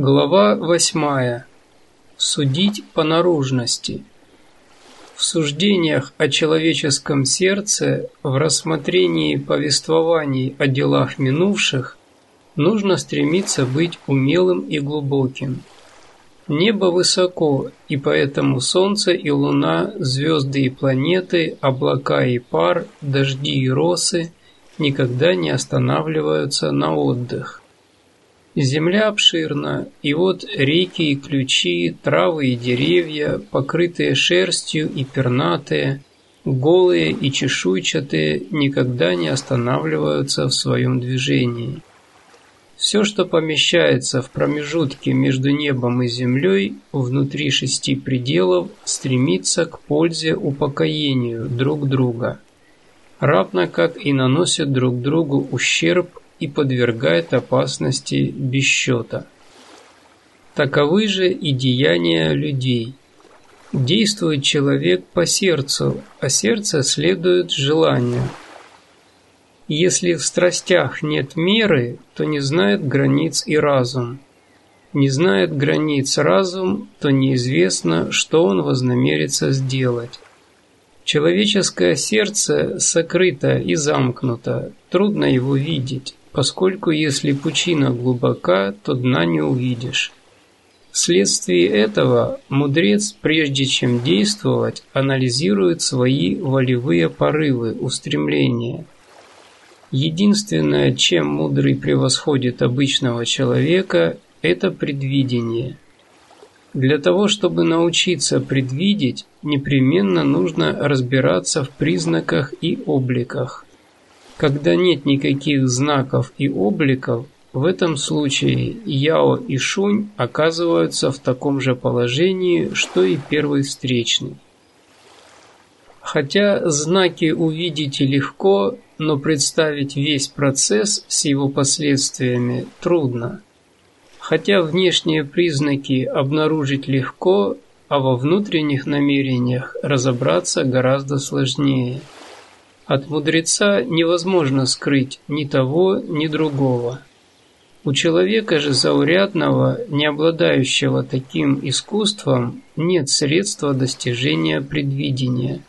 Глава восьмая. Судить по наружности. В суждениях о человеческом сердце, в рассмотрении повествований о делах минувших, нужно стремиться быть умелым и глубоким. Небо высоко, и поэтому солнце и луна, звезды и планеты, облака и пар, дожди и росы никогда не останавливаются на отдых. Земля обширна, и вот реки и ключи, травы и деревья, покрытые шерстью и пернатые, голые и чешуйчатые, никогда не останавливаются в своем движении. Все, что помещается в промежутке между небом и землей, внутри шести пределов, стремится к пользе упокоению друг друга, равно как и наносят друг другу ущерб и подвергает опасности без. Таковы же и деяния людей. Действует человек по сердцу, а сердце следует желанию. Если в страстях нет меры, то не знает границ и разум. Не знает границ разум, то неизвестно, что он вознамерится сделать. Человеческое сердце сокрыто и замкнуто, трудно его видеть поскольку если пучина глубока, то дна не увидишь. Вследствие этого мудрец, прежде чем действовать, анализирует свои волевые порывы, устремления. Единственное, чем мудрый превосходит обычного человека, это предвидение. Для того, чтобы научиться предвидеть, непременно нужно разбираться в признаках и обликах. Когда нет никаких знаков и обликов, в этом случае Яо и Шунь оказываются в таком же положении, что и первый встречный. Хотя знаки увидите легко, но представить весь процесс с его последствиями трудно. Хотя внешние признаки обнаружить легко, а во внутренних намерениях разобраться гораздо сложнее – от мудреца невозможно скрыть ни того, ни другого. У человека же заурядного, не обладающего таким искусством, нет средства достижения предвидения.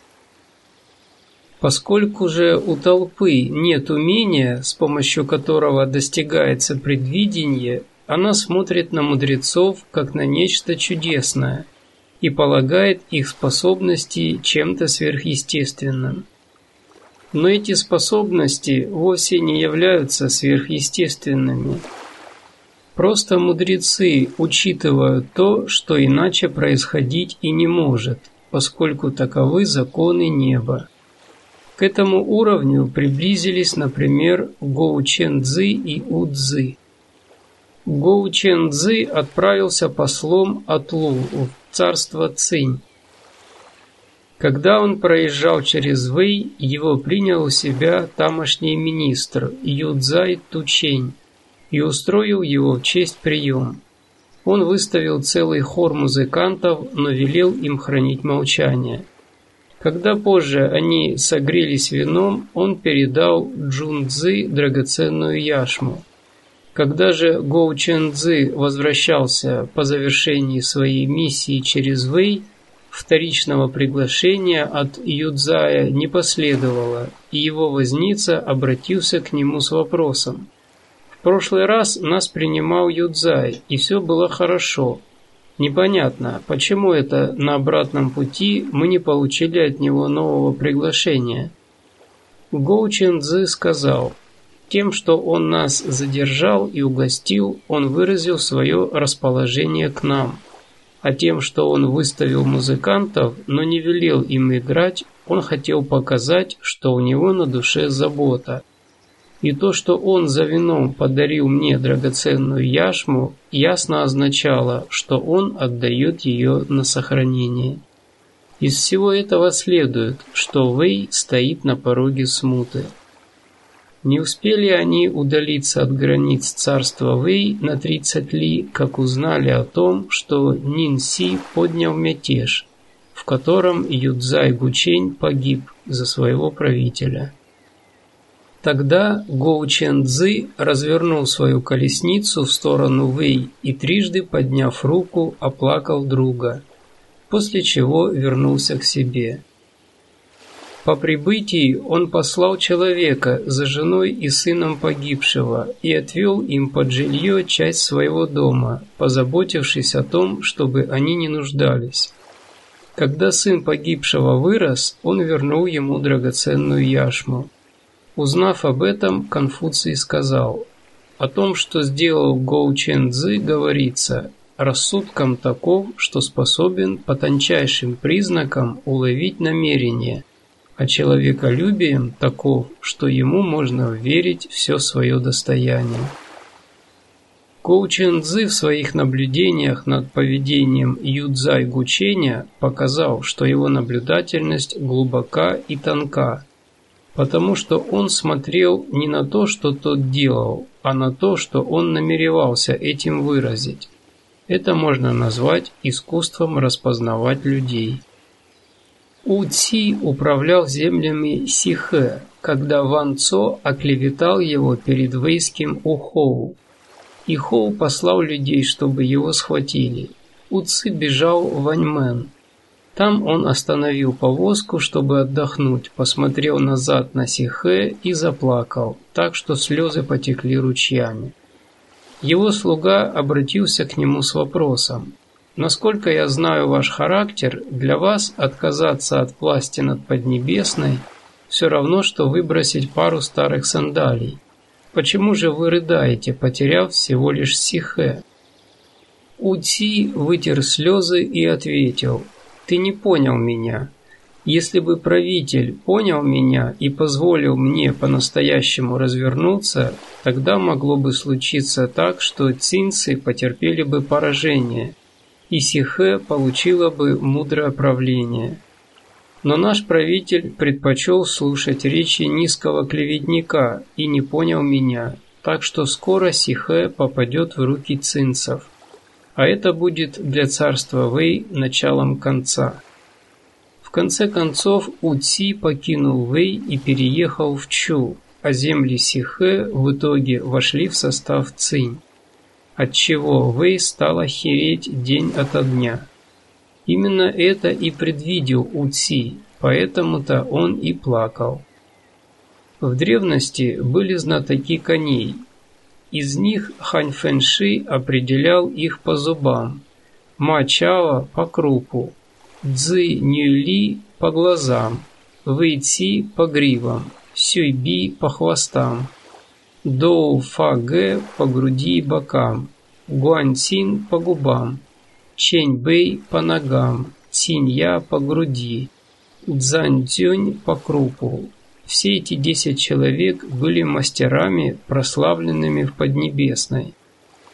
Поскольку же у толпы нет умения, с помощью которого достигается предвидение, она смотрит на мудрецов как на нечто чудесное и полагает их способности чем-то сверхъестественным. Но эти способности вовсе не являются сверхъестественными. Просто мудрецы учитывают то, что иначе происходить и не может, поскольку таковы законы неба. К этому уровню приблизились, например, Гоу Чен Цзы и У Цзы. Гоу Чен Цзы отправился послом от Лу в царство Цинь, когда он проезжал через Вэй, его принял у себя тамошний министр Юдзай Тучень и устроил его в честь прием. Он выставил целый хор музыкантов, но велел им хранить молчание. Когда позже они согрелись вином, он передал Джун Цзы драгоценную яшму. Когда же Гоу Чен Цзы возвращался по завершении своей миссии через Вэй, Вторичного приглашения от Юдзая не последовало, и его возница обратился к нему с вопросом. «В прошлый раз нас принимал Юдзай, и все было хорошо. Непонятно, почему это на обратном пути мы не получили от него нового приглашения?» Гоу Чен сказал, «Тем, что он нас задержал и угостил, он выразил свое расположение к нам». А тем, что он выставил музыкантов, но не велел им играть, он хотел показать, что у него на душе забота. И то, что он за вином подарил мне драгоценную яшму, ясно означало, что он отдает ее на сохранение. Из всего этого следует, что Вэй стоит на пороге смуты. Не успели они удалиться от границ царства Вэй на 30 ли, как узнали о том, что Нин Си поднял мятеж, в котором Юдзай Гучень погиб за своего правителя. Тогда Гоу Чен Цзы развернул свою колесницу в сторону Вэй и трижды, подняв руку, оплакал друга, после чего вернулся к себе. По прибытии он послал человека за женой и сыном погибшего и отвел им под жилье часть своего дома, позаботившись о том, чтобы они не нуждались. Когда сын погибшего вырос, он вернул ему драгоценную яшму. Узнав об этом, Конфуций сказал, «О том, что сделал Гоу Чен Цзы, говорится, рассудком таков, что способен по тончайшим признакам уловить намерение, а человеколюбием таков, что ему можно верить все свое достояние». Чен Цзы в своих наблюдениях над поведением Юдзай Гученя показал, что его наблюдательность глубока и тонка – потому что он смотрел не на то, что тот делал, а на то, что он намеревался этим выразить. Это можно назвать искусством распознавать людей. У Ци управлял землями Сихэ, когда Ван Цо оклеветал его перед вейским Ухоу. И Хоу послал людей, чтобы его схватили. У Ци бежал Ваньмен. Там он остановил повозку, чтобы отдохнуть, посмотрел назад на Сихэ и заплакал, так что слезы потекли ручьями. Его слуга обратился к нему с вопросом. «Насколько я знаю ваш характер, для вас отказаться от власти над Поднебесной все равно, что выбросить пару старых сандалий. Почему же вы рыдаете, потеряв всего лишь Сихэ?» Ути вытер слезы и ответил – ты не понял меня. Если бы правитель понял меня и позволил мне по-настоящему развернуться, тогда могло бы случиться так, что цинцы потерпели бы поражение, и Сихэ получила бы мудрое правление. Но наш правитель предпочел слушать речи низкого клеветника и не понял меня, так что скоро Сихэ попадет в руки цинцев а это будет для царства Вэй началом конца. В конце концов Уци покинул Вэй и переехал в Чу, а земли Сихэ в итоге вошли в состав Цинь, отчего Вэй стала хереть день ото дня. Именно это и предвидел Уци, поэтому-то он и плакал. В древности были знатоки коней, из них Хань Фэнши определял их по зубам, Ма Чао по крупу, Цзы Нюли по глазам, Вэй Ци по гривам, Сюй Би по хвостам, Доу Фа Гэ по груди и бокам, Гуань Цин по губам, Чень Бэй по ногам, Цинь Я по груди, Цзань Цюнь по крупу, все эти десять человек были мастерами, прославленными в Поднебесной.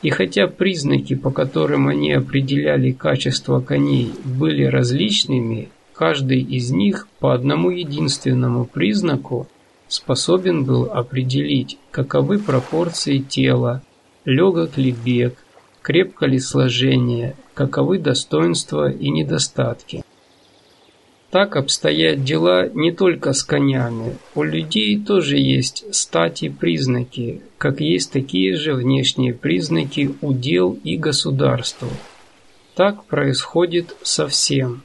И хотя признаки, по которым они определяли качество коней, были различными, каждый из них по одному единственному признаку способен был определить, каковы пропорции тела, легок ли бег, крепко ли сложение, каковы достоинства и недостатки. Так обстоят дела не только с конями. У людей тоже есть стати признаки, как есть такие же внешние признаки у дел и государства. Так происходит со всем.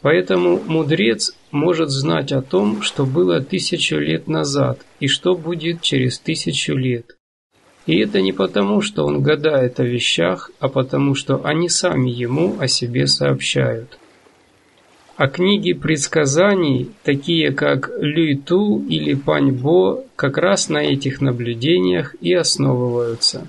Поэтому мудрец может знать о том, что было тысячу лет назад и что будет через тысячу лет. И это не потому, что он гадает о вещах, а потому, что они сами ему о себе сообщают. А книги предсказаний, такие как Люйту или Паньбо, как раз на этих наблюдениях и основываются.